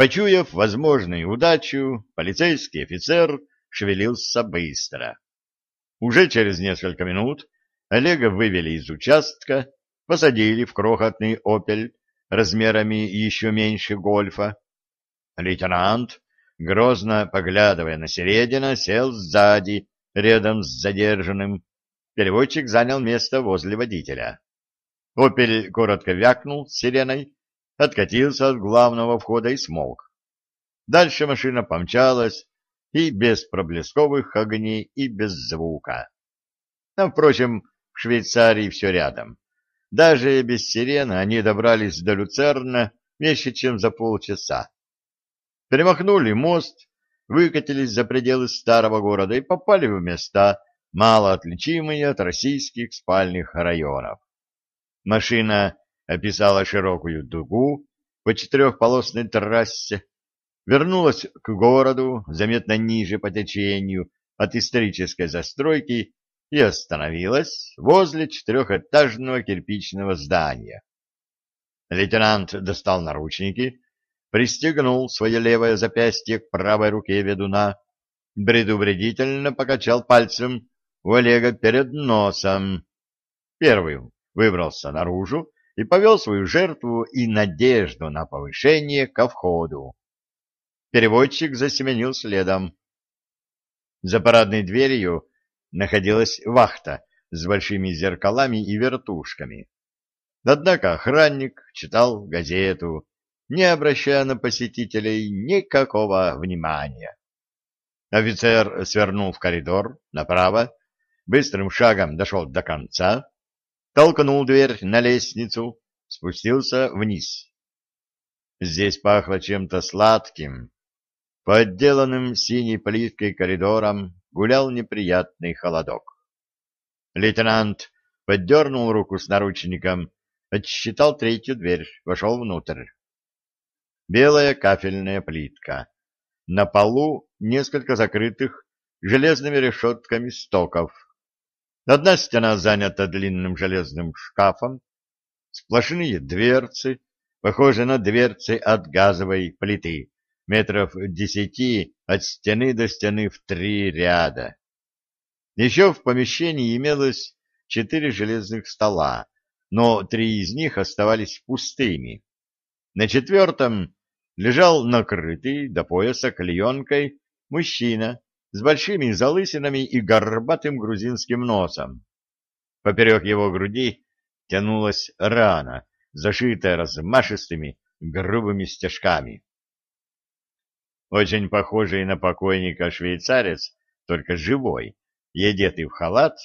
Почуяв возможную удачу, полицейский офицер шевелился быстро. Уже через несколько минут Олега вывели из участка, посадили в крохотный «Опель» размерами еще меньше гольфа. Лейтенант, грозно поглядывая на Середина, сел сзади, рядом с задержанным. Переводчик занял место возле водителя. «Опель» коротко вякнул сиреной, откатился от главного входа и смолк. Дальше машина помчалась, и без проблесковых огней, и без звука. Но, впрочем, в Швейцарии все рядом. Даже без сирены они добрались до Люцерна меньше, чем за полчаса. Перемахнули мост, выкатились за пределы старого города и попали в места, мало отличимые от российских спальных районов. Машина описала широкую дугу по четырехполосной трассе, вернулась к городу, заметно ниже по течению от исторической застройки, и остановилась возле четырехэтажного кирпичного здания. Лейтенант достал наручники, пристегнул свое левое запястье к правой руке ведуна, предупредительно покачал пальцем у Олега перед носом. Первым выбрался наружу и повел свою жертву и надежду на повышение ко входу. Переводчик засеменил следом. За парадной дверью находилась вахта с большими зеркалами и вертушками. Однако охранник читал газету, не обращая на посетителей никакого внимания. Офицер свернул в коридор направо, быстрым шагом дошел до конца, толкнул дверь на лестницу, спустился вниз. Здесь пахло чем-то сладким. По отделанным синей плиткой коридорам гулял неприятный холодок. Лейтенант поддернул руку с наручником, отсчитал третью дверь, вошел внутрь. Белая кафельная плитка. На полу несколько закрытых железными решетками стоков. Одна стена занята длинным железным шкафом, сплошные дверцы, похожие на дверцы от газовой плиты, метров десяти от стены до стены в три ряда. Еще в помещении имелось четыре железных стола, но три из них оставались пустыми. На четвертом лежал накрытый до пояса клеенкой мужчина с большими залысинами и горбатым грузинским носом. Поперек его груди тянулась рана, зашитая размашистыми грубыми стежками. Очень похожий на покойника швейцарец, только живой, и одетый в халат,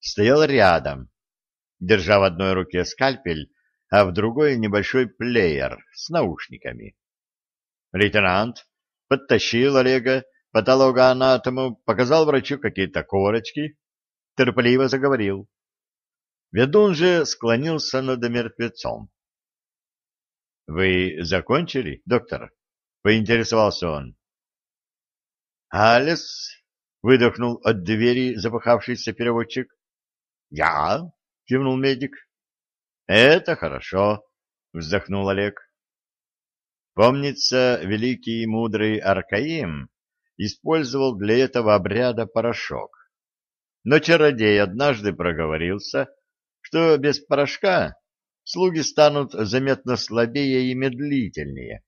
стоял рядом, держа в одной руке скальпель, а в другой небольшой плеер с наушниками. Лейтенант подтащил Олега Патологоанатому показал врачу какие-то корочки, терпеливо заговорил. Ведун же склонился над мертвецом. — Вы закончили, доктор? — поинтересовался он. — Алис, — выдохнул от двери запыхавшийся переводчик. — Я, — кивнул медик. — Это хорошо, — вздохнул Олег. Помнится, великий и мудрый Аркаим использовал для этого обряда порошок. Но чародей однажды проговорился, что без порошка слуги станут заметно слабее и медлительнее.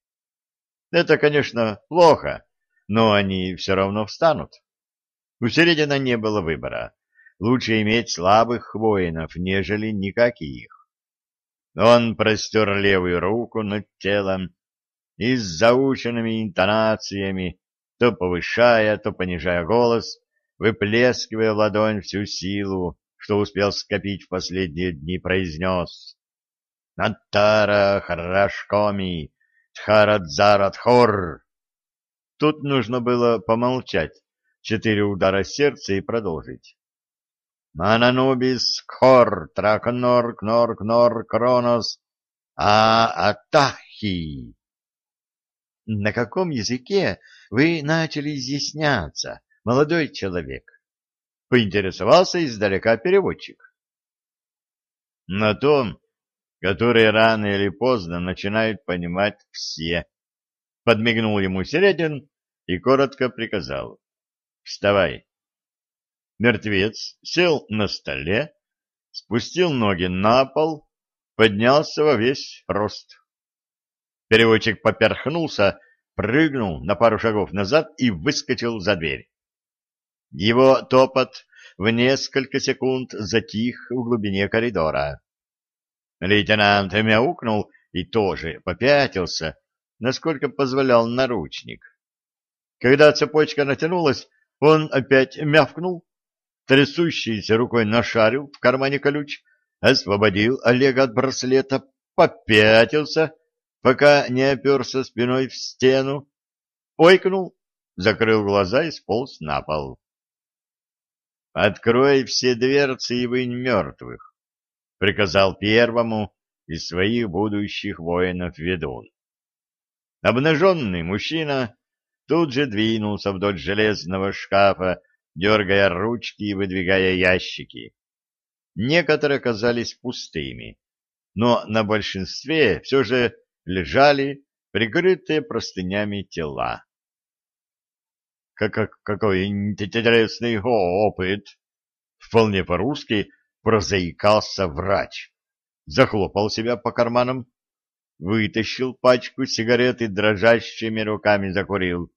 Это, конечно, плохо, но они все равно встанут. У Середина не было выбора. Лучше иметь слабых воинов, нежели никаких. Он простер левую руку над телом и с заученными интонациями то повышая, то понижая голос, выплескивая в ладонь всю силу, что успел скопить в последние дни, произнес «Наттара харашкоми, тхарадзарадхор». Тут нужно было помолчать, четыре удара сердца и продолжить. «Мананубис кхор, тракнор, кнор, кнор, кронос, а атахи». На каком языке вы начали изъясняться, молодой человек? Поинтересовался издалека переводчик. На том, который рано или поздно начинают понимать все. Подмигнул ему Середин и коротко приказал. «Вставай!» Мертвец сел на столе, спустил ноги на пол, поднялся во весь рост. Переводчик поперхнулся, прыгнул на пару шагов назад и выскочил за дверь. Его топот в несколько секунд затих в глубине коридора. Лейтенант мяукнул и тоже попятился, насколько позволял наручник. Когда цепочка натянулась, он опять мявкнул, трясущейся рукой нашарил в кармане колюч, освободил Олега от браслета, попятился, пока не оперся спиной в стену, ойкнул, закрыл глаза и сполз на пол. «Открой все дверцы и вынь мертвых», — приказал первому из своих будущих воинов ведун. Обнаженный мужчина тут же двинулся вдоль железного шкафа, дергая ручки и выдвигая ящики. Некоторые оказались пустыми, но на большинстве все же лежали прикрытые простынями тела. Как, какой интересный опыт! Вполне по-русски прозаикался врач. Захлопал себя по карманам, вытащил пачку сигарет и дрожащими руками закурил.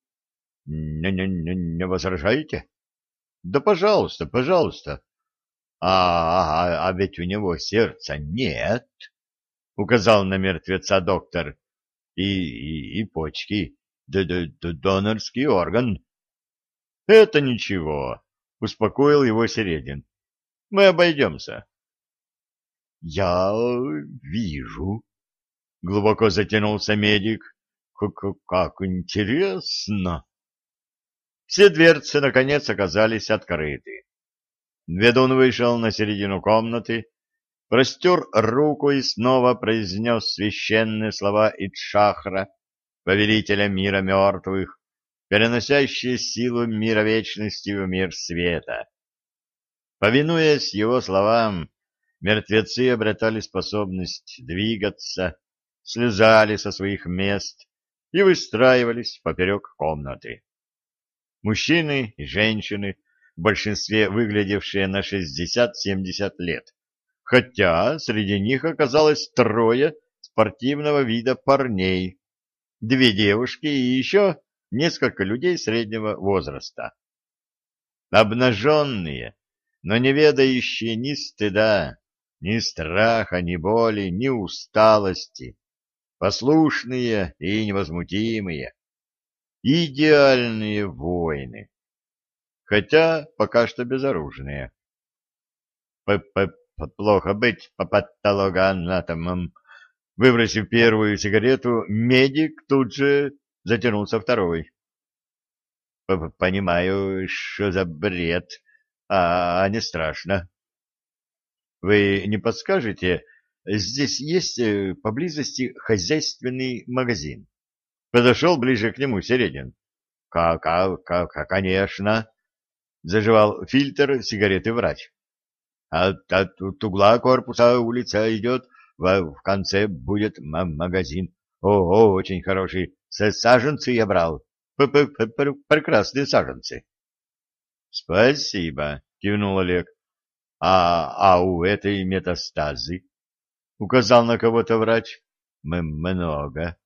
Не, не, не, не возражаете? Да, пожалуйста, пожалуйста. А, а, а ведь у него сердца нет, указал на мертвеца доктор. И, и, и почки, д -д -д донорский орган. Это ничего, успокоил его Середин. Мы обойдемся. Я вижу, глубоко затянулся медик. Как, как интересно. Все дверцы, наконец, оказались открыты. Ведун вышел на середину комнаты, простер руку и снова произнес священные слова Итшахра, повелителя мира мертвых, переносящие силу мира вечности в мир света. Повинуясь его словам, мертвецы обретали способность двигаться, слезали со своих мест и выстраивались поперек комнаты. Мужчины и женщины, в большинстве выглядевшие на 60-70 лет, хотя среди них оказалось трое спортивного вида парней, две девушки и еще несколько людей среднего возраста. Обнаженные, но не ведающие ни стыда, ни страха, ни боли, ни усталости, послушные и невозмутимые, идеальные воины, хотя пока что безоружные. П -п Плохо быть по патологоанатомам. Выбросив первую сигарету, медик тут же затянулся второй. — Понимаю, что за бред, а, а не страшно. — Вы не подскажете, здесь есть э, поблизости хозяйственный магазин? Подошел ближе к нему Середин. — Как, как, как, конечно. Заживал фильтр сигареты врач. От, от, угла корпуса улица идет, в, в конце будет магазин. О, очень хороший. С саженцы я брал. П -п -п Прекрасные саженцы. Спасибо, кивнул Олег. А, а у этой метастазы? Указал на кого-то врач. М много.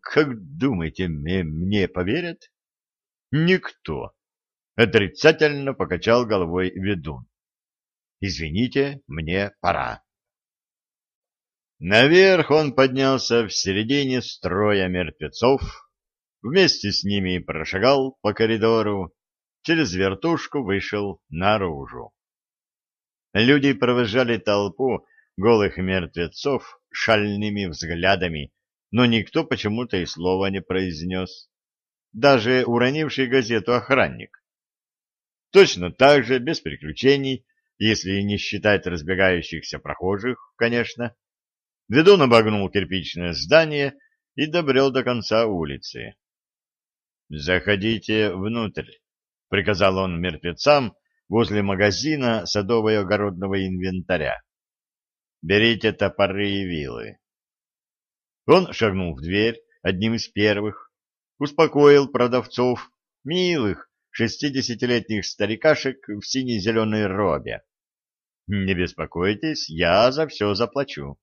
Как думаете, мне поверят? Никто. Отрицательно покачал головой ведун. Извините, мне пора. Наверх он поднялся в середине строя мертвецов, вместе с ними прошагал по коридору, через вертушку вышел наружу. Люди провожали толпу голых мертвецов шальными взглядами, но никто почему-то и слова не произнес. Даже уронивший газету охранник. Точно так же, без приключений, если не считать разбегающихся прохожих, конечно. Ведун обогнул кирпичное здание и добрел до конца улицы. «Заходите внутрь», — приказал он мертвецам возле магазина садово-огородного инвентаря. «Берите топоры и вилы». Он шагнул в дверь, одним из первых, успокоил продавцов, милых, шестидесятилетних старикашек в сине-зеленой робе. Не беспокойтесь, я за все заплачу.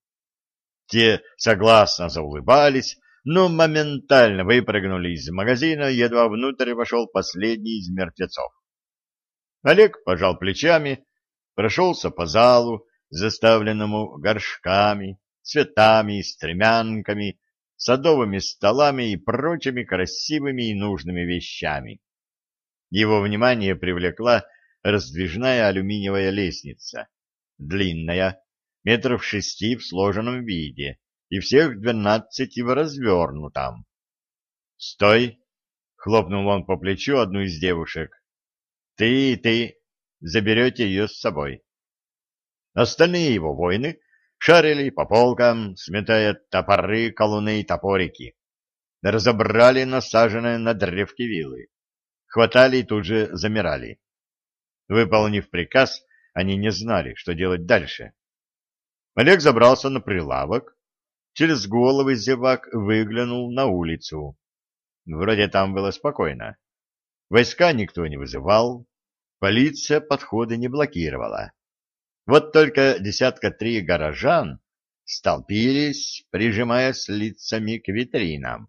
Те согласно заулыбались, но моментально выпрыгнули из магазина, едва внутрь вошел последний из мертвецов. Олег пожал плечами, прошелся по залу, заставленному горшками, цветами, стремянками, садовыми столами и прочими красивыми и нужными вещами. Его внимание привлекла раздвижная алюминиевая лестница, длинная, метров шести в сложенном виде, и всех двенадцати в развернутом. «Стой!» — хлопнул он по плечу одну из девушек. «Ты и ты заберете ее с собой». Остальные его воины шарили по полкам, сметая топоры, колуны и топорики. Разобрали насаженные на древки вилы. Хватали и тут же замирали. Выполнив приказ, они не знали, что делать дальше. Олег забрался на прилавок, через головы зевак выглянул на улицу. Вроде там было спокойно. Войска никто не вызывал, полиция подходы не блокировала. Вот только десятка три горожан столпились, прижимаясь лицами к витринам.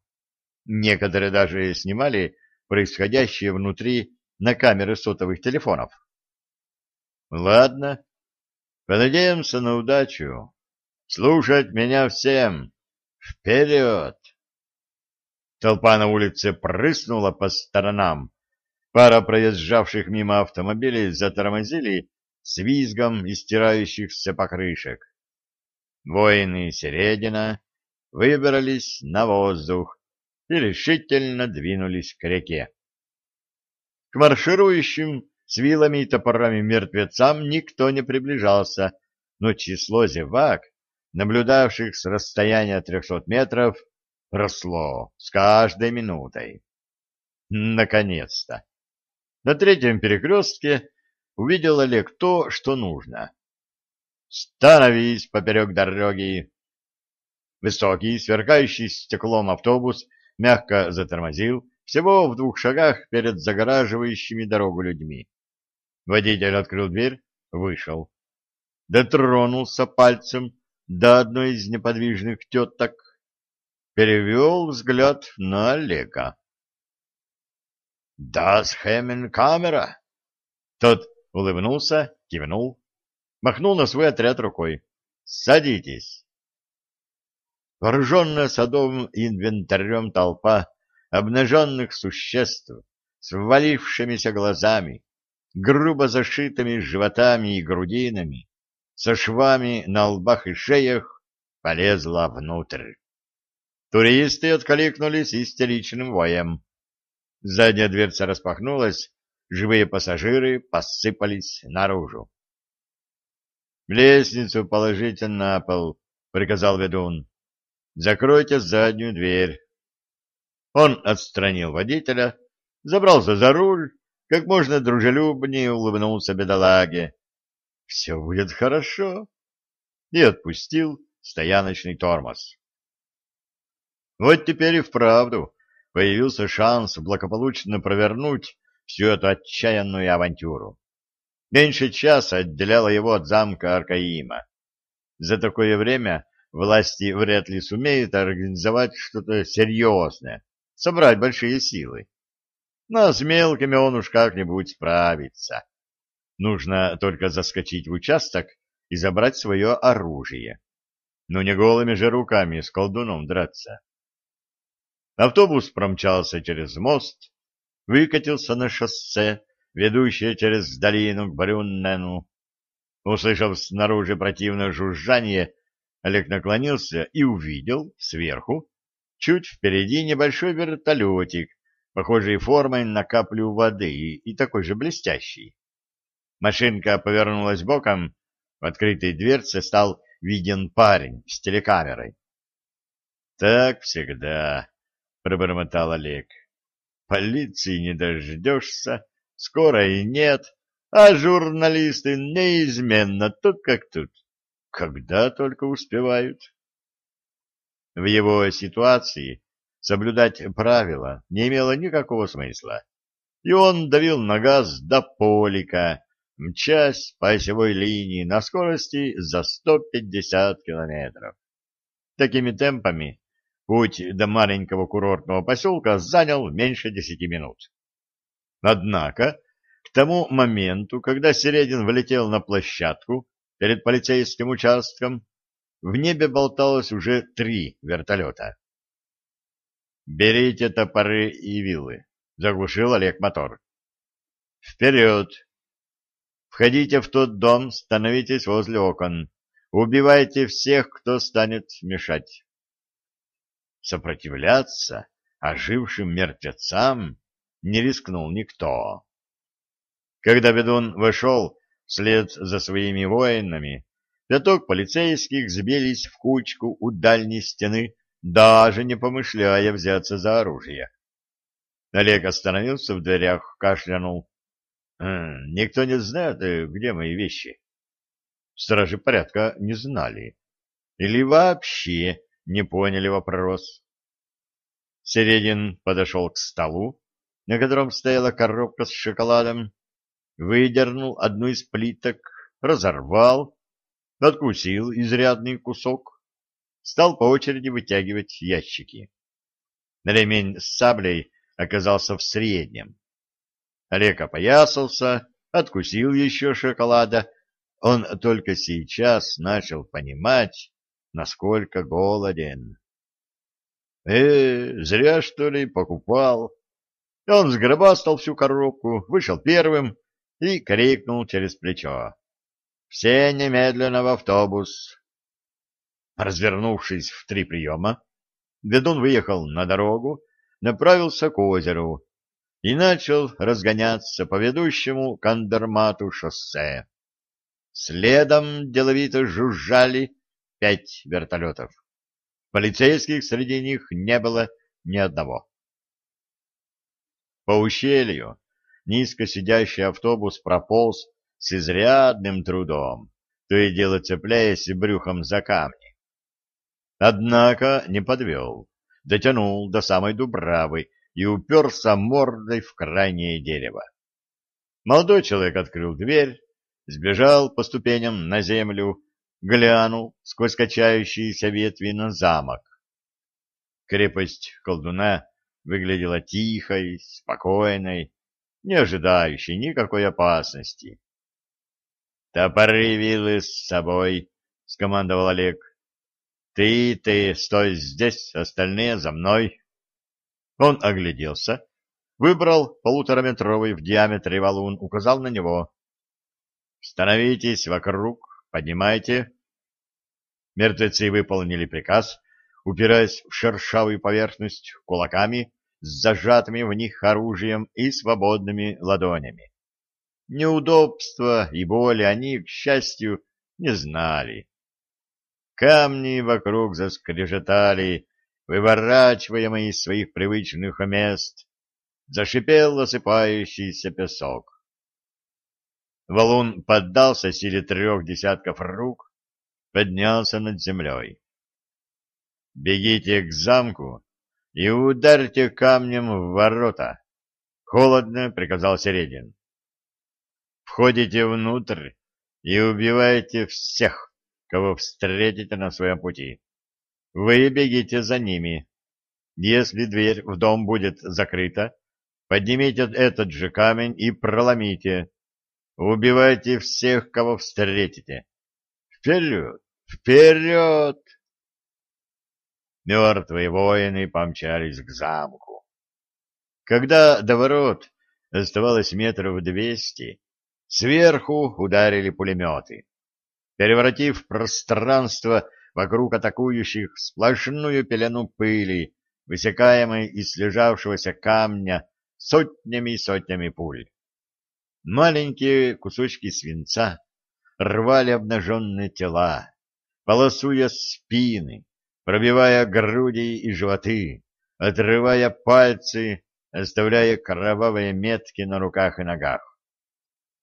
Некоторые даже снимали происходящее внутри на камеры сотовых телефонов. Ладно, понадеемся на удачу. Слушать меня всем. Вперед! Толпа на улице прыснула по сторонам. Пара проезжавших мимо автомобилей затормозили с визгом истирающихся покрышек. Воины Середина выбрались на воздух и решительно двинулись к реке. К марширующим с вилами и топорами мертвецам никто не приближался, но число зевак, наблюдавших с расстояния трехсот метров, росло с каждой минутой. Наконец-то! На третьем перекрестке увидел Олег то, что нужно. «Становись поперек дороги!» Высокий, сверкающий стеклом автобус мягко затормозил всего в двух шагах перед загораживающими дорогу людьми. Водитель открыл дверь, вышел. Дотронулся пальцем до одной из неподвижных теток, перевел взгляд на Олега. «Das камера!» Тот улыбнулся, кивнул, махнул на свой отряд рукой. «Садитесь!» Вооруженная садовым инвентарем толпа обнаженных существ с ввалившимися глазами, грубо зашитыми животами и грудинами, со швами на лбах и шеях, полезла внутрь. Туристы откликнулись истеричным воем. Задняя дверца распахнулась, живые пассажиры посыпались наружу. «Лестницу положите на пол», — приказал ведун. «Закройте заднюю дверь». Он отстранил водителя, забрался за руль как можно дружелюбнее улыбнулся бедолаге. «Все будет хорошо!» и отпустил стояночный тормоз. Вот теперь и вправду появился шанс благополучно провернуть всю эту отчаянную авантюру. Меньше часа отделяло его от замка Аркаима. За такое время власти вряд ли сумеют организовать что-то серьезное, собрать большие силы. Но с мелкими он уж как-нибудь справится. Нужно только заскочить в участок и забрать свое оружие. Но не голыми же руками с колдуном драться. Автобус промчался через мост, выкатился на шоссе, ведущее через долину к Брюннену. Услышав снаружи противное жужжание, Олег наклонился и увидел сверху, чуть впереди небольшой вертолетик, похожий формой на каплю воды и такой же блестящий. Машинка повернулась боком, в открытой дверце стал виден парень с телекамерой. — Так всегда, — пробормотал Олег. — Полиции не дождешься, скоро и нет, а журналисты неизменно тут как тут, когда только успевают. В его ситуации соблюдать правила не имело никакого смысла, и он давил на газ до полика, мчась по осевой линии на скорости за 150 километров. Такими темпами путь до маленького курортного поселка занял меньше десяти минут. Однако, к тому моменту, когда Середин влетел на площадку перед полицейским участком, в небе болталось уже три вертолета. «Берите топоры и вилы», — заглушил Олег мотор. «Вперед! Входите в тот дом, становитесь возле окон. Убивайте всех, кто станет мешать». Сопротивляться ожившим мертвецам не рискнул никто. Когда ведун вошел вслед за своими воинами, пяток полицейских сбились в кучку у дальней стены, даже не помышляя взяться за оружие. Олег остановился в дверях, кашлянул. «Хм, «Никто не знает, э, где мои вещи?» Стражи порядка не знали. Или вообще не поняли вопрос. Середин подошел к столу, на котором стояла коробка с шоколадом, выдернул одну из плиток, разорвал, откусил изрядный кусок, стал по очереди вытягивать ящики. Ремень с саблей оказался в среднем. Олег опоясался, откусил еще шоколада. Он только сейчас начал понимать, насколько голоден. Э, зря, что ли, покупал. Он сгробастал всю коробку, вышел первым и крикнул через плечо. «Все немедленно в автобус!» Развернувшись в три приема, ведун выехал на дорогу, направился к озеру и начал разгоняться по ведущему к Андермату шоссе. Следом деловито жужжали пять вертолетов. Полицейских среди них не было ни одного. По ущелью низко сидящий автобус прополз с изрядным трудом, то и дело цепляясь брюхом за камни. Однако не подвел, дотянул до самой Дубравы и уперся мордой в крайнее дерево. Молодой человек открыл дверь, сбежал по ступеням на землю глянул сквозь качающиеся ветви на замок. Крепость колдуна выглядела тихой, спокойной, не ожидающей никакой опасности. «Топоры вилы с собой!» — скомандовал Олег. «Ты, ты, стой здесь, остальные за мной!» Он огляделся, выбрал полутораметровый в диаметре валун, указал на него. «Становитесь вокруг, Поднимайте. Мертвецы выполнили приказ, упираясь в шершавую поверхность кулаками с зажатыми в них оружием и свободными ладонями. Неудобства и боли они, к счастью, не знали. Камни вокруг заскрежетали, выворачиваемые из своих привычных мест, зашипел осыпающийся песок. Валун поддался силе трех десятков рук, поднялся над землей. «Бегите к замку и ударьте камнем в ворота!» — холодно приказал Середин. «Входите внутрь и убивайте всех, кого встретите на своем пути. Вы бегите за ними. Если дверь в дом будет закрыта, поднимите этот же камень и проломите» Убивайте всех, кого встретите. Вперед! Вперед! Мертвые воины помчались к замку. Когда до ворот оставалось метров двести, сверху ударили пулеметы, превратив пространство вокруг атакующих сплошную пелену пыли, высекаемой из слежавшегося камня сотнями и сотнями пуль. Маленькие кусочки свинца рвали обнаженные тела, полосуя спины, пробивая груди и животы, отрывая пальцы, оставляя кровавые метки на руках и ногах.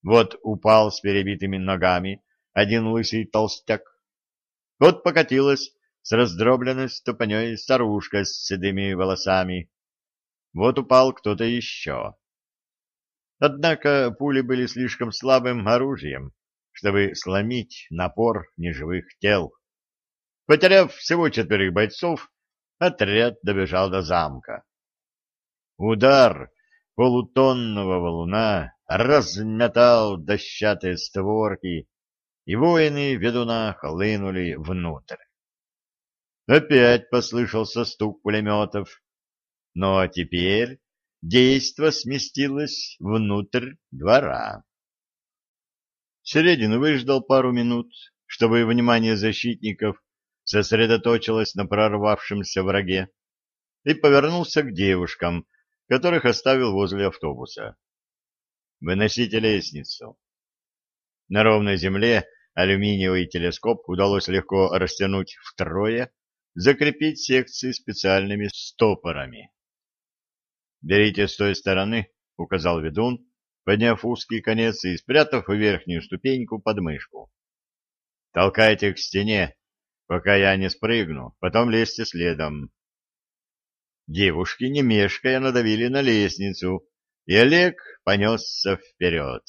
Вот упал с перебитыми ногами один лысый толстяк. Вот покатилась с раздробленной ступней старушка с седыми волосами. Вот упал кто-то еще. Однако пули были слишком слабым оружием, чтобы сломить напор неживых тел. Потеряв всего четверых бойцов, отряд добежал до замка. Удар полутонного валуна разметал дощатые створки, и воины ведуна хлынули внутрь. Опять послышался стук пулеметов, но теперь действо сместилось внутрь двора. Середин выждал пару минут, чтобы внимание защитников сосредоточилось на прорвавшемся враге, и повернулся к девушкам, которых оставил возле автобуса. «Выносите лестницу». На ровной земле алюминиевый телескоп удалось легко растянуть втрое, закрепить секции специальными стопорами. «Берите с той стороны», — указал ведун, подняв узкий конец и спрятав верхнюю ступеньку под мышку. «Толкайте к стене, пока я не спрыгну, потом лезьте следом». Девушки, не мешкая, надавили на лестницу, и Олег понесся вперед.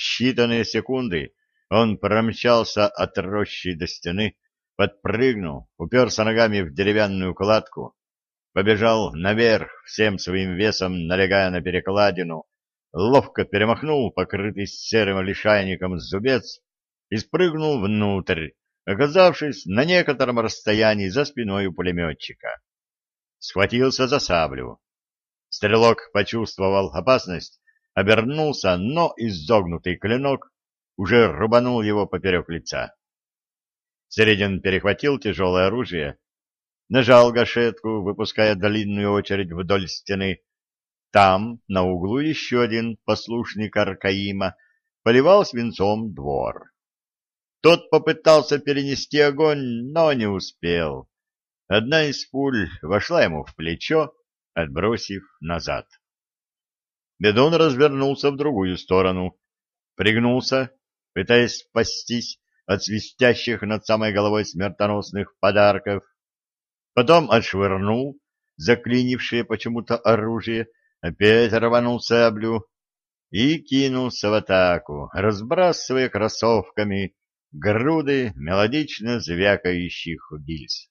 Считанные секунды он промчался от рощи до стены, подпрыгнул, уперся ногами в деревянную кладку, побежал наверх, всем своим весом налегая на перекладину, ловко перемахнул покрытый серым лишайником зубец и спрыгнул внутрь, оказавшись на некотором расстоянии за спиной у пулеметчика. Схватился за саблю. Стрелок почувствовал опасность, обернулся, но изогнутый клинок уже рубанул его поперек лица. Середин перехватил тяжелое оружие, нажал гашетку, выпуская длинную очередь вдоль стены. Там, на углу, еще один послушник Аркаима поливал свинцом двор. Тот попытался перенести огонь, но не успел. Одна из пуль вошла ему в плечо, отбросив назад. Бедон развернулся в другую сторону, пригнулся, пытаясь спастись от свистящих над самой головой смертоносных подарков, потом отшвырнул заклинившее почему-то оружие, опять рванул саблю и кинулся в атаку, разбрасывая кроссовками груды мелодично звякающих гильз.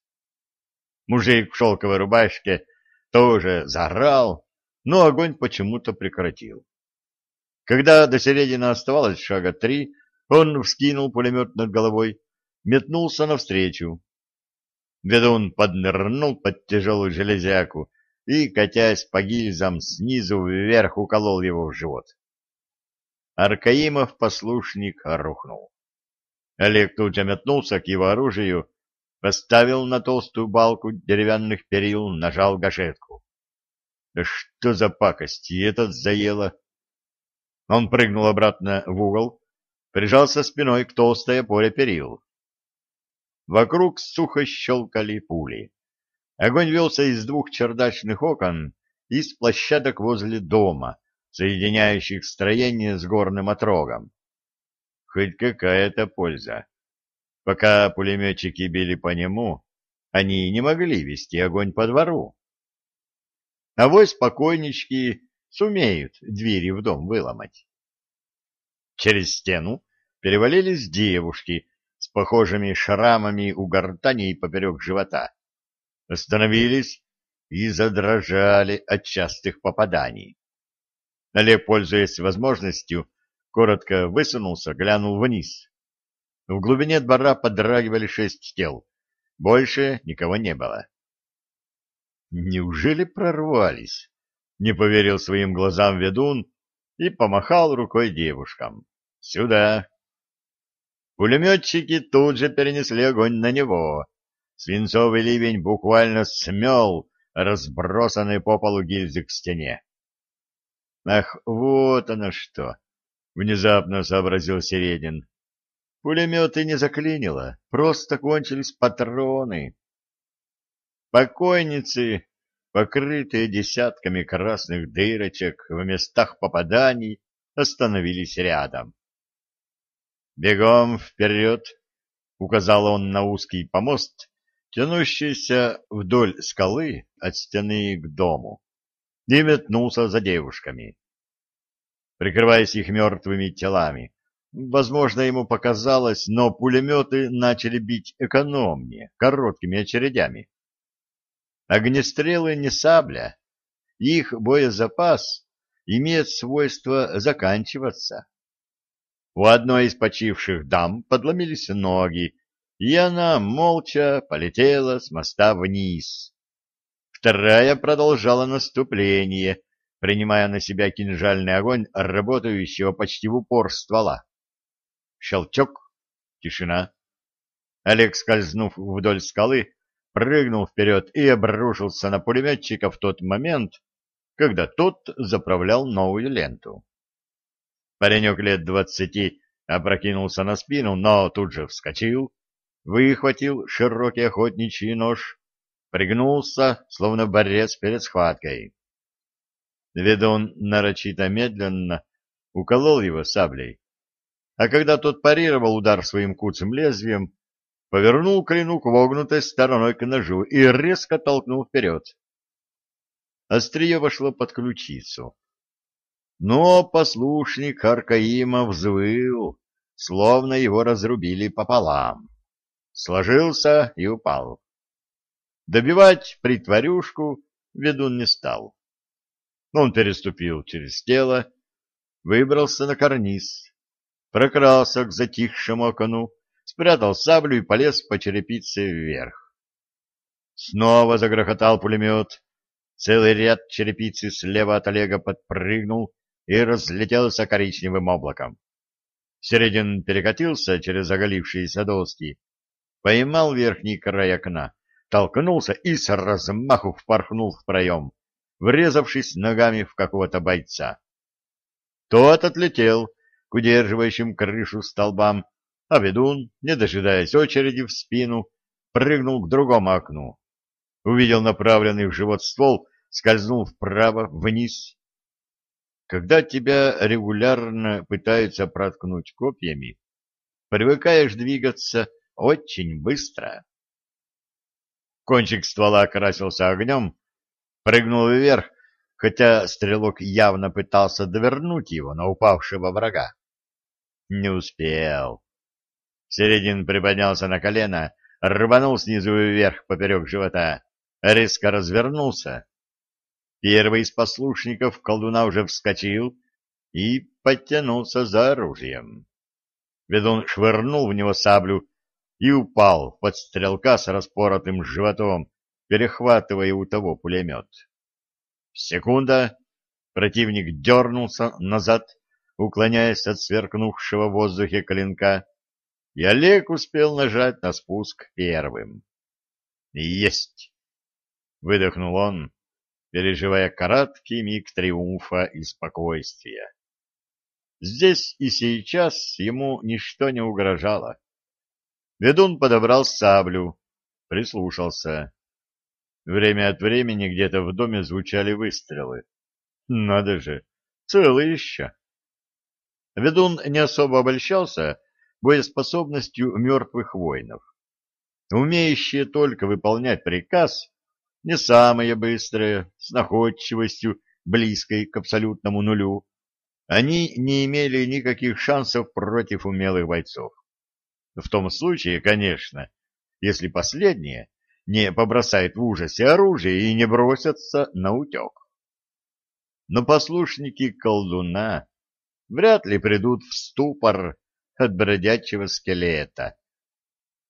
Мужик в шелковой рубашке тоже заорал, но огонь почему-то прекратил. Когда до середины оставалось шага три, он вскинул пулемет над головой, метнулся навстречу. Ведун поднырнул под тяжелую железяку и, катясь по гильзам, снизу вверх уколол его в живот. Аркаимов послушник рухнул. Олег тут же метнулся к его оружию, поставил на толстую балку деревянных перил, нажал гашетку. Что за пакость, и этот заело. Он прыгнул обратно в угол, прижался спиной к толстой опоре перил. Вокруг сухо щелкали пули. Огонь велся из двух чердачных окон и с площадок возле дома, соединяющих строение с горным отрогом. Хоть какая-то польза. Пока пулеметчики били по нему, они не могли вести огонь по двору. А вось покойнички сумеют двери в дом выломать. Через стену перевалились девушки с похожими шрамами у гортани и поперек живота. Остановились и задрожали от частых попаданий. Олег, пользуясь возможностью, коротко высунулся, глянул вниз. В глубине двора подрагивали шесть тел. Больше никого не было. Неужели прорвались? Не поверил своим глазам ведун и помахал рукой девушкам. Сюда. Пулеметчики тут же перенесли огонь на него. Свинцовый ливень буквально смел разбросанные по полу гильзы к стене. Ах, вот оно что! Внезапно сообразил Середин. Пулеметы не заклинило, просто кончились патроны. Покойницы, покрытые десятками красных дырочек в местах попаданий, остановились рядом. «Бегом вперед!» — указал он на узкий помост, тянущийся вдоль скалы от стены к дому, и метнулся за девушками. Прикрываясь их мертвыми телами, возможно, ему показалось, но пулеметы начали бить экономнее, короткими очередями. Огнестрелы не сабля, их боезапас имеет свойство заканчиваться. У одной из почивших дам подломились ноги, и она молча полетела с моста вниз. Вторая продолжала наступление, принимая на себя кинжальный огонь работающего почти в упор ствола. Щелчок, тишина. Олег, скользнув вдоль скалы, прыгнул вперед и обрушился на пулеметчика в тот момент, когда тот заправлял новую ленту. Паренек лет двадцати опрокинулся на спину, но тут же вскочил, выхватил широкий охотничий нож, пригнулся, словно борец перед схваткой. Ведун нарочито медленно уколол его саблей, а когда тот парировал удар своим куцым лезвием, повернул клинок вогнутой стороной к ножу и резко толкнул вперед. Острие вошло под ключицу. Но послушник Аркаима взвыл, словно его разрубили пополам. Сложился и упал. Добивать притворюшку ведун не стал. Он переступил через тело, выбрался на карниз, прокрался к затихшему окну, спрятал саблю и полез по черепице вверх. Снова загрохотал пулемет. Целый ряд черепицы слева от Олега подпрыгнул, и разлетелся коричневым облаком. Середин перекатился через оголившиеся доски, поймал верхний край окна, толкнулся и с размаху впорхнул в проем, врезавшись ногами в какого-то бойца. Тот отлетел к удерживающим крышу столбам, а ведун, не дожидаясь очереди в спину, прыгнул к другому окну. Увидел направленный в живот ствол, скользнул вправо, вниз когда тебя регулярно пытаются проткнуть копьями, привыкаешь двигаться очень быстро. Кончик ствола окрасился огнем, прыгнул вверх, хотя стрелок явно пытался довернуть его на упавшего врага. Не успел. Середин приподнялся на колено, рванул снизу вверх поперек живота, резко развернулся Первый из послушников колдуна уже вскочил и подтянулся за оружием. Ведун швырнул в него саблю и упал под стрелка с распоротым животом, перехватывая у того пулемет. Секунда, противник дернулся назад, уклоняясь от сверкнувшего в воздухе клинка, и Олег успел нажать на спуск первым. «Есть!» — выдохнул он, переживая короткий миг триумфа и спокойствия. Здесь и сейчас ему ничто не угрожало. Ведун подобрал саблю, прислушался. Время от времени где-то в доме звучали выстрелы. Надо же, целый еще. Ведун не особо обольщался боеспособностью мертвых воинов. Умеющие только выполнять приказ, не самые быстрые, с находчивостью, близкой к абсолютному нулю, они не имели никаких шансов против умелых бойцов. В том случае, конечно, если последние не побросают в ужасе оружие и не бросятся на утек. Но послушники колдуна вряд ли придут в ступор от бродячего скелета.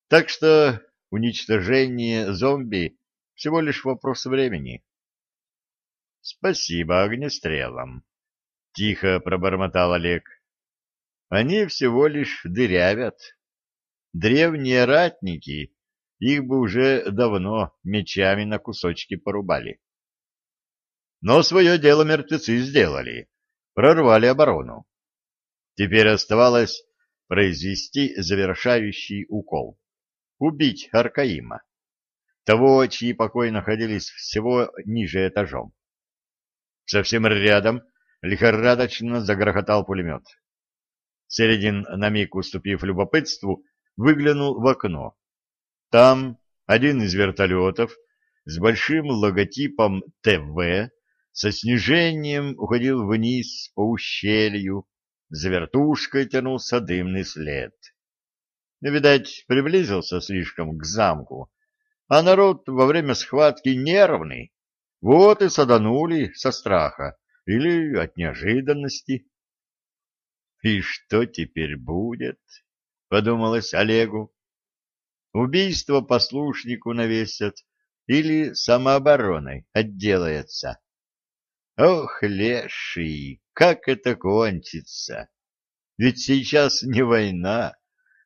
Так что уничтожение зомби всего лишь вопрос времени. — Спасибо огнестрелам, — тихо пробормотал Олег. — Они всего лишь дырявят. Древние ратники их бы уже давно мечами на кусочки порубали. Но свое дело мертвецы сделали, прорвали оборону. Теперь оставалось произвести завершающий укол — убить Аркаима того, чьи покои находились всего ниже этажом. Совсем рядом лихорадочно загрохотал пулемет. Середин, на миг уступив любопытству, выглянул в окно. Там, один из вертолетов с большим логотипом ТВ со снижением уходил вниз по ущелью, за вертушкой тянулся дымный след. Видать, приблизился слишком к замку, а народ во время схватки нервный, вот и саданули со страха или от неожиданности. И что теперь будет? Подумалось Олегу. Убийство послушнику навесят или самообороной отделается. Ох, леший, как это кончится! Ведь сейчас не война,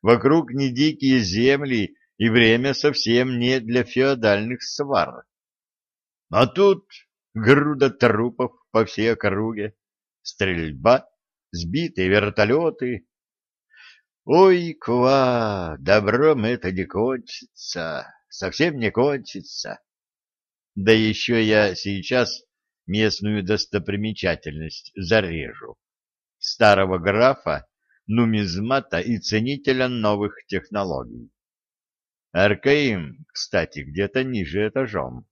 вокруг не дикие земли, и время совсем не для феодальных свар. А тут груда трупов по всей округе, стрельба, сбитые вертолеты. Ой, ква, добром это не кончится, совсем не кончится. Да еще я сейчас местную достопримечательность зарежу. Старого графа, нумизмата и ценителя новых технологий. Аркаим, кстати, где-то ниже этажом.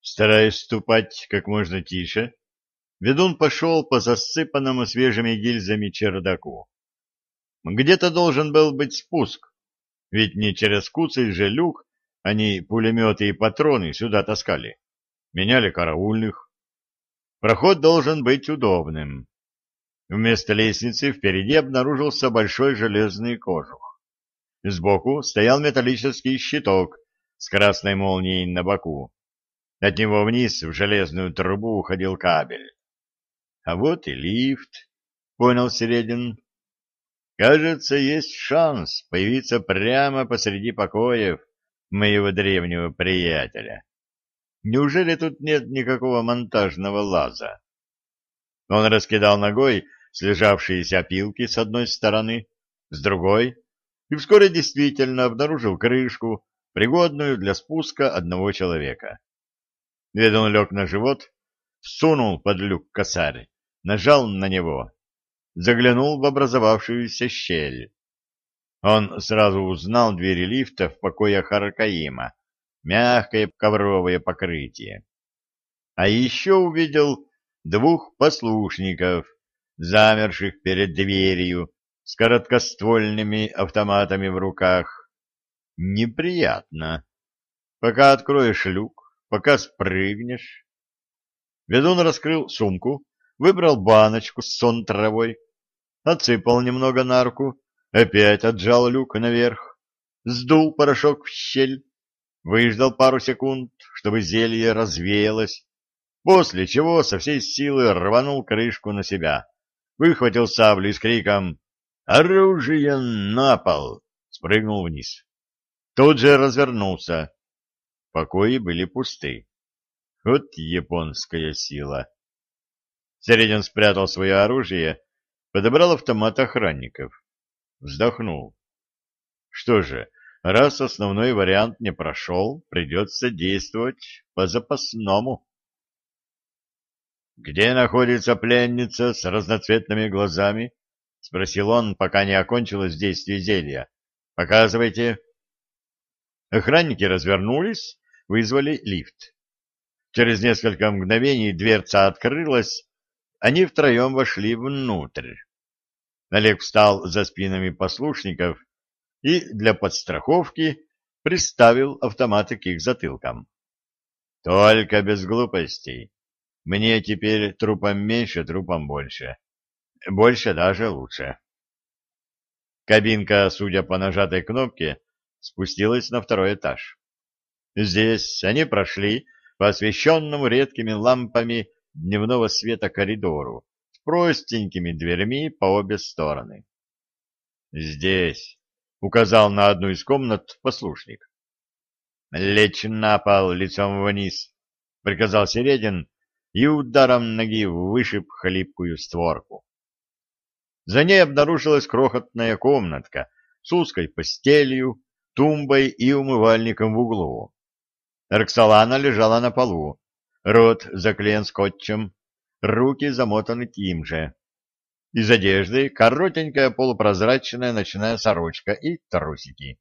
Стараясь ступать как можно тише, ведун пошел по засыпанному свежими гильзами чердаку. Где-то должен был быть спуск, ведь не через куцый же люк они пулеметы и патроны сюда таскали меняли караульных. Проход должен быть удобным. Вместо лестницы впереди обнаружился большой железный кожух. Сбоку стоял металлический щиток с красной молнией на боку. От него вниз в железную трубу уходил кабель. А вот и лифт, понял Середин. Кажется, есть шанс появиться прямо посреди покоев моего древнего приятеля. Неужели тут нет никакого монтажного лаза? Он раскидал ногой слежавшиеся опилки с одной стороны, с другой, и вскоре действительно обнаружил крышку, пригодную для спуска одного человека. Ведун лег на живот, всунул под люк косарь, нажал на него, заглянул в образовавшуюся щель. Он сразу узнал двери лифта в покоях Аркаима, мягкое ковровое покрытие. А еще увидел двух послушников, замерших перед дверью с короткоствольными автоматами в руках. Неприятно. Пока откроешь люк, пока спрыгнешь. Ведун раскрыл сумку, выбрал баночку с сон травой, отсыпал немного на руку, опять отжал люк наверх, сдул порошок в щель, выждал пару секунд, чтобы зелье развеялось, после чего со всей силы рванул крышку на себя, выхватил саблю и с криком «Оружие на пол!» спрыгнул вниз. Тут же развернулся. Покои были пусты. Вот японская сила. Середин спрятал свое оружие, подобрал автомат охранников. Вздохнул. Что же, Раз основной вариант не прошел, придется действовать по-запасному. «Где находится пленница с разноцветными глазами?» — спросил он, пока не окончилось действие зелья. «Показывайте». Охранники развернулись, вызвали лифт. Через несколько мгновений дверца открылась, они втроем вошли внутрь. Олег встал за спинами послушников и для подстраховки приставил автоматы к их затылкам. Только без глупостей. Мне теперь трупом меньше, трупом больше. Больше даже лучше. Кабинка, судя по нажатой кнопке, спустилась на второй этаж. Здесь они прошли по освещенному редкими лампами дневного света коридору с простенькими дверьми по обе стороны. Здесь, — указал на одну из комнат послушник. — Лечь на пол лицом вниз, — приказал Середин и ударом ноги вышиб хлипкую створку. За ней обнаружилась крохотная комнатка с узкой постелью, тумбой и умывальником в углу. Роксолана лежала на полу, рот заклеен скотчем, руки замотаны тем же. Из одежды коротенькая полупрозрачная ночная сорочка и трусики.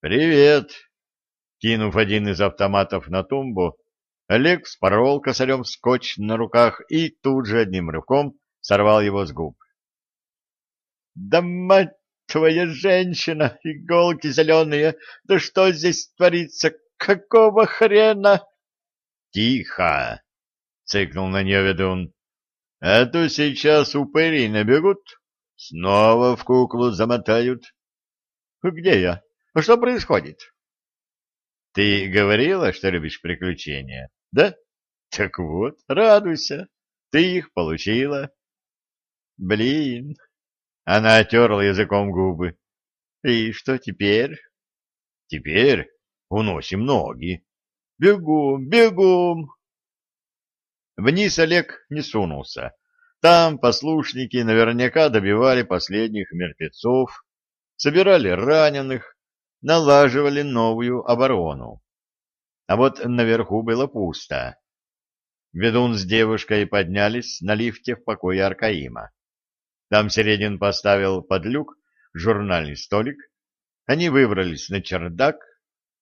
«Привет!» Кинув один из автоматов на тумбу, Олег спорол косарем скотч на руках и тут же одним рывком сорвал его с губ. «Да мать твоя женщина! Иголки зеленые! Да что здесь творится? Какого хрена?» «Тихо!» — цыкнул на нее ведун. «А то сейчас упыри набегут, снова в куклу замотают». «Где я? Что происходит?» «Ты говорила, что любишь приключения, да? Так вот, радуйся, ты их получила». «Блин!» — она отерла языком губы. «И что теперь?» «Теперь уносим ноги. Бегом, бегом!» Вниз Олег не сунулся. Там послушники наверняка добивали последних мертвецов, собирали раненых, налаживали новую оборону. А вот наверху было пусто. Ведун с девушкой поднялись на лифте в покое Аркаима. Там Середин поставил под люк журнальный столик. Они выбрались на чердак,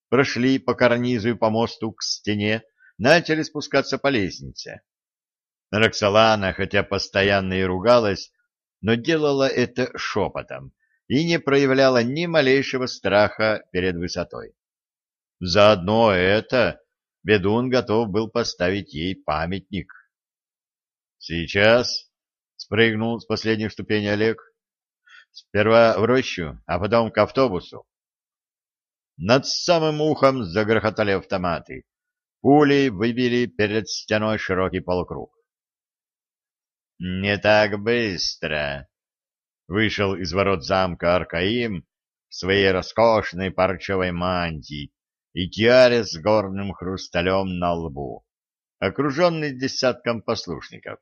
прошли по карнизу и по мосту к стене, начали спускаться по лестнице. Роксолана, хотя постоянно и ругалась, но делала это шепотом и не проявляла ни малейшего страха перед высотой. Заодно это ведун готов был поставить ей памятник. «Сейчас», — спрыгнул с последних ступеней Олег, — «сперва в рощу, а потом к автобусу». Над самым ухом загрохотали автоматы. Пули выбили перед стеной широкий полукруг. «Не так быстро!» Вышел из ворот замка Аркаим в своей роскошной парчевой мантии и тиаре с горным хрусталем на лбу, окруженный десятком послушников.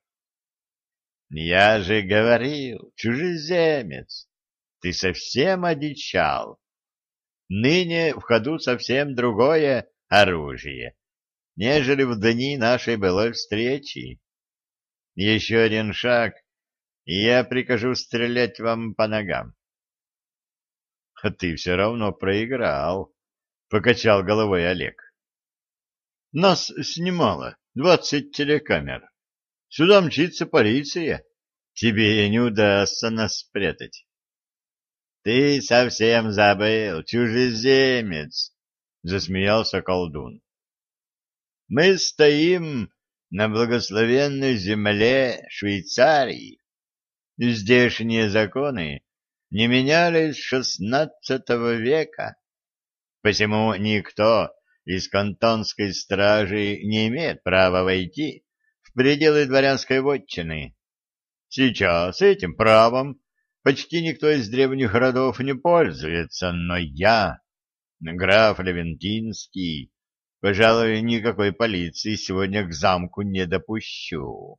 «Я же говорил, чужеземец, ты совсем одичал!» Ныне в ходу совсем другое оружие, нежели в дни нашей былой встречи. Еще один шаг, и я прикажу стрелять вам по ногам. — А ты все равно проиграл, — покачал головой Олег. — Нас снимало двадцать телекамер. Сюда мчится полиция. Тебе не удастся нас спрятать. Ты совсем забыл, чужеземец, засмеялся колдун. Мы стоим на благословенной земле Швейцарии. Здешние законы не менялись с шестнадцатого века, посему никто из кантонской стражи не имеет права войти в пределы дворянской вотчины. Сейчас этим правом Почти никто из древних родов не пользуется, но я, граф Левентинский, пожалуй, никакой полиции сегодня к замку не допущу.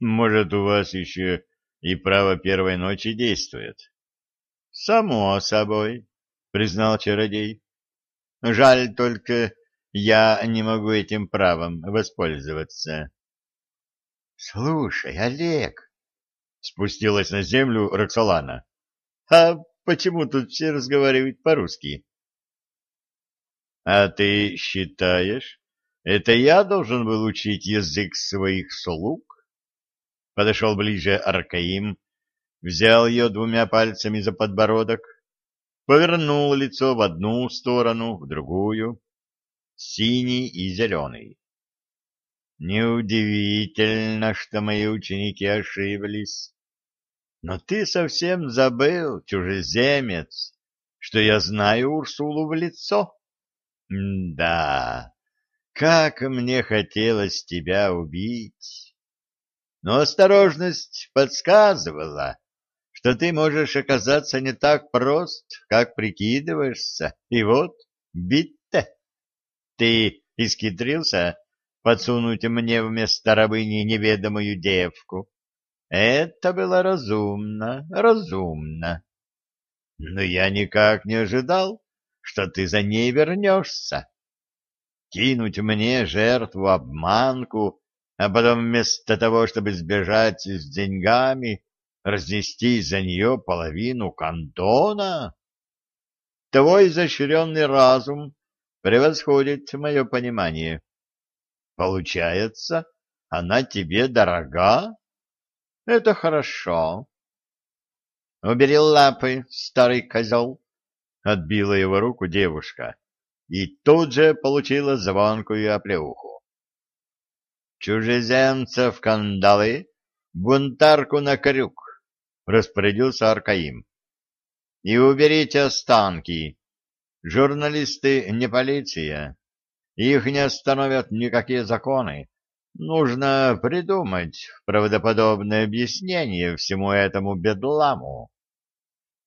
Может, у вас еще и право первой ночи действует? Само собой, признал чародей. Жаль только, я не могу этим правом воспользоваться. Слушай, Олег, Спустилась на землю Роксолана. А почему тут все разговаривают по-русски? А ты считаешь, это я должен был учить язык своих слуг? Подошел ближе Аркаим, взял ее двумя пальцами за подбородок, повернул лицо в одну сторону, в другую, синий и зеленый. Неудивительно, что мои ученики ошиблись. Но ты совсем забыл, чужеземец, что я знаю Урсулу в лицо. Да, как мне хотелось тебя убить. Но осторожность подсказывала, что ты можешь оказаться не так прост, как прикидываешься. И вот, битте, ты искитрился подсунуть мне вместо рабыни неведомую девку. Это было разумно, разумно. Но я никак не ожидал, что ты за ней вернешься. Кинуть мне жертву обманку, а потом вместо того, чтобы сбежать с деньгами, разнести за нее половину кантона? твой изощренный разум превосходит мое понимание. Получается, она тебе дорога? Это хорошо. Убери лапы, старый козел. Отбила его руку девушка и тут же получила звонкую оплеуху. Чужеземцев кандалы, бунтарку на крюк, распорядился Аркаим. И уберите останки. Журналисты не полиция. Их не остановят никакие законы. Нужно придумать правдоподобное объяснение всему этому бедламу.